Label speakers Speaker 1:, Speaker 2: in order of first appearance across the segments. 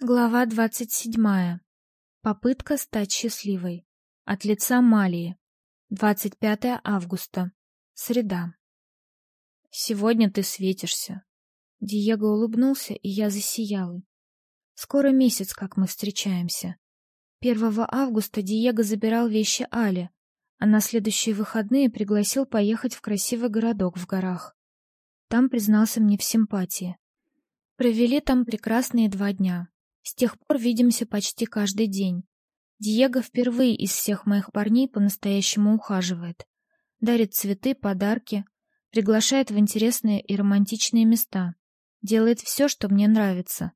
Speaker 1: Глава двадцать седьмая. Попытка стать счастливой. От лица Малии. 25 августа. Среда. Сегодня ты светишься. Диего улыбнулся, и я засияла. Скоро месяц, как мы встречаемся. 1 августа Диего забирал вещи Али, а на следующие выходные пригласил поехать в красивый городок в горах. Там признался мне в симпатии. Провели там прекрасные два дня. С тех пор видимся почти каждый день. Диего впервые из всех моих парней по-настоящему ухаживает. Дарит цветы, подарки, приглашает в интересные и романтичные места. Делает все, что мне нравится.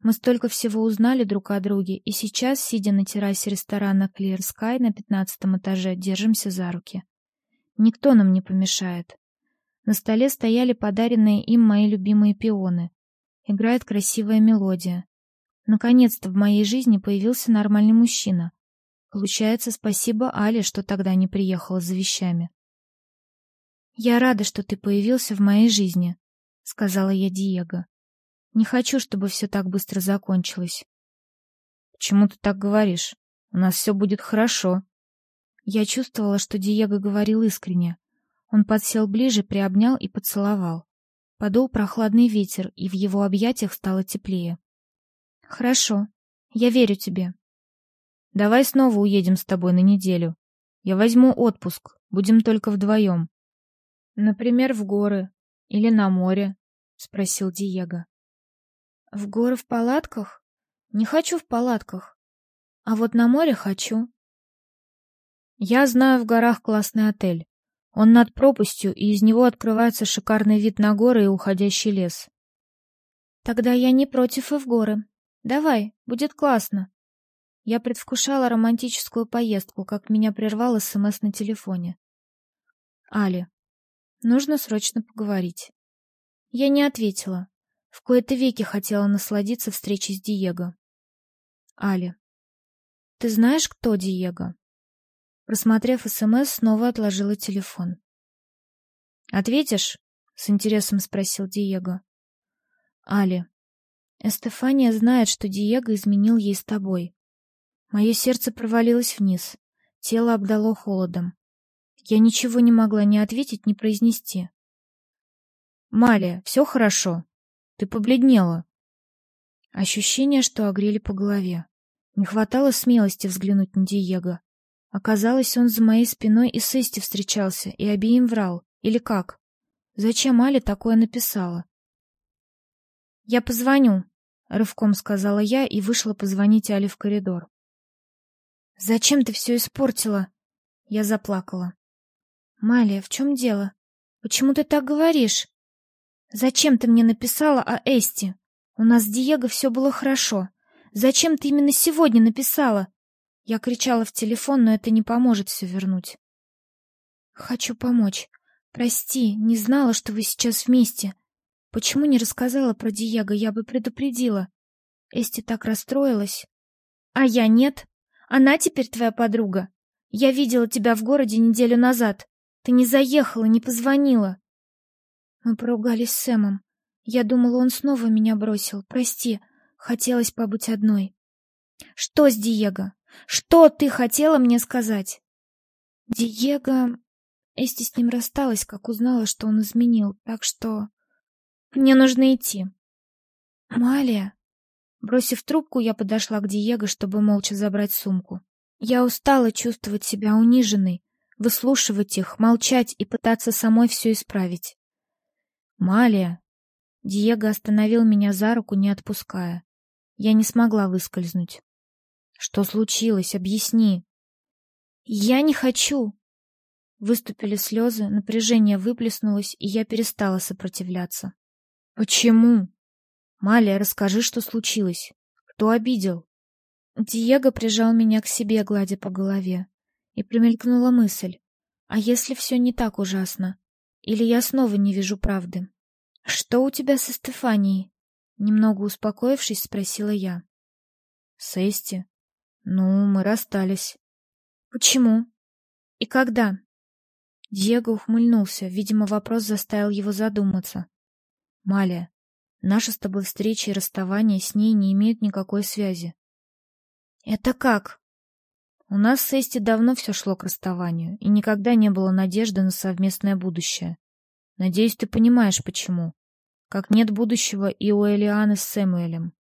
Speaker 1: Мы столько всего узнали друг о друге, и сейчас, сидя на террасе ресторана Clear Sky на пятнадцатом этаже, держимся за руки. Никто нам не помешает. На столе стояли подаренные им мои любимые пионы. Играет красивая мелодия. Наконец-то в моей жизни появился нормальный мужчина. Получается, спасибо Але, что тогда не приехала за вещами. Я рада, что ты появился в моей жизни, сказала я Диего. Не хочу, чтобы все так быстро закончилось. Почему ты так говоришь? У нас все будет хорошо. Я чувствовала, что Диего говорил искренне. Он подсел ближе, приобнял и поцеловал. Подул прохладный ветер, и в его объятиях стало теплее. Хорошо. Я верю тебе. Давай снова уедем с тобой на неделю. Я возьму отпуск. Будем только вдвоем. Например, в горы или на море, спросил Диего. В горы в палатках? Не хочу в палатках. А вот на море хочу. Я знаю в горах классный отель. Он над пропастью, и из него открывается шикарный вид на горы и уходящий лес. Тогда я не против и в горы. Давай, будет классно. Я предвкушала романтическую поездку, как меня прервал СМС на телефоне. Али, нужно срочно поговорить. Я не ответила. В кои-то веки хотела насладиться встречей с Диего. Али, ты знаешь, кто Диего? Просмотрев СМС, снова отложила телефон. Ответишь? С интересом спросил Диего. Али, Эстефания знает, что Диего изменил ей с тобой. Мое сердце провалилось вниз, тело обдало холодом. Я ничего не могла ни ответить, ни произнести. Малия, все хорошо. Ты побледнела. Ощущение, что огрели по голове. Не хватало смелости взглянуть на Диего. Оказалось, он за моей спиной и с Эсти встречался, и обеим врал. Или как? Зачем Али такое написала? Я позвоню, рывком сказала я и вышла позвонить Али в коридор. Зачем ты все испортила? Я заплакала. Малия, в чем дело? Почему ты так говоришь? Зачем ты мне написала о Эсти? У нас с Диего все было хорошо. Зачем ты именно сегодня написала? Я кричала в телефон, но это не поможет все вернуть. Хочу помочь. Прости, не знала, что вы сейчас вместе. Почему не рассказала про Диего? Я бы предупредила. Эсти так расстроилась. А я нет. Она теперь твоя подруга. Я видела тебя в городе неделю назад. Ты не заехала, не позвонила. Мы поругались с Сэмом. Я думала, он снова меня бросил. Прости, хотелось побыть одной. Что с Диего? Что ты хотела мне сказать? Диего... Эсти с ним рассталась, как узнала, что он изменил, так что... Мне нужно идти. Малия. Бросив трубку, я подошла к Диего, чтобы молча забрать сумку. Я устала чувствовать себя униженной, выслушивать их, молчать и пытаться самой все исправить. Малия. Диего остановил меня за руку, не отпуская. Я не смогла выскользнуть. Что случилось? Объясни. Я не хочу. Выступили слезы, напряжение выплеснулось, и я перестала сопротивляться. Почему? Малия, расскажи, что случилось. Кто обидел? Диего прижал меня к себе, гладя по голове, и промелькнула мысль: а если все не так ужасно? Или я снова не вижу правды? Что у тебя со Стефанией? Немного успокоившись, спросила я. С Эсти? Ну, мы расстались. Почему? И когда? Диего ухмыльнулся, видимо, вопрос заставил его задуматься. Малия, Наша с тобой встреча и расставание с ней не имеют никакой связи. Это как? У нас с Эсти давно все шло к расставанию, и никогда не было надежды на совместное будущее. Надеюсь, ты понимаешь, почему. Как нет будущего и у Элианы с Сэмуэлем.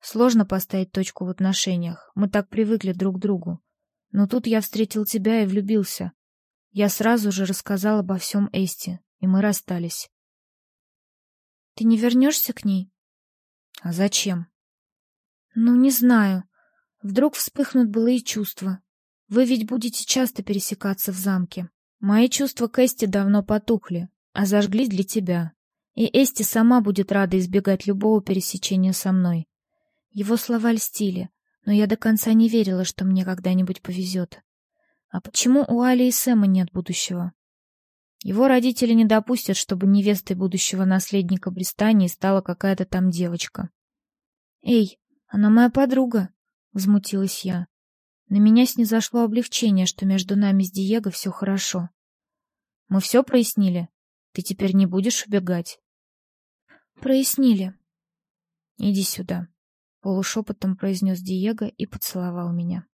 Speaker 1: Сложно поставить точку в отношениях, мы так привыкли друг к другу. Но тут я встретил тебя и влюбился. Я сразу же рассказал обо всем Эсти, и мы расстались. Ты не вернешься к ней? А зачем? Ну, не знаю. Вдруг вспыхнут былые чувства. Вы ведь будете часто пересекаться в замке. Мои чувства к Эсте давно потухли, а зажглись для тебя. И Эсти сама будет рада избегать любого пересечения со мной. Его слова льстили, но я до конца не верила, что мне когда-нибудь повезет. А почему у Али и Сэма нет будущего? Его родители не допустят, чтобы невестой будущего наследника Бристании стала какая-то там девочка. «Эй, она моя подруга!» — возмутилась я. На меня снизошло облегчение, что между нами с Диего все хорошо. «Мы все прояснили? Ты теперь не будешь убегать?» «Прояснили». «Иди сюда», — полушепотом произнес Диего и поцеловал меня.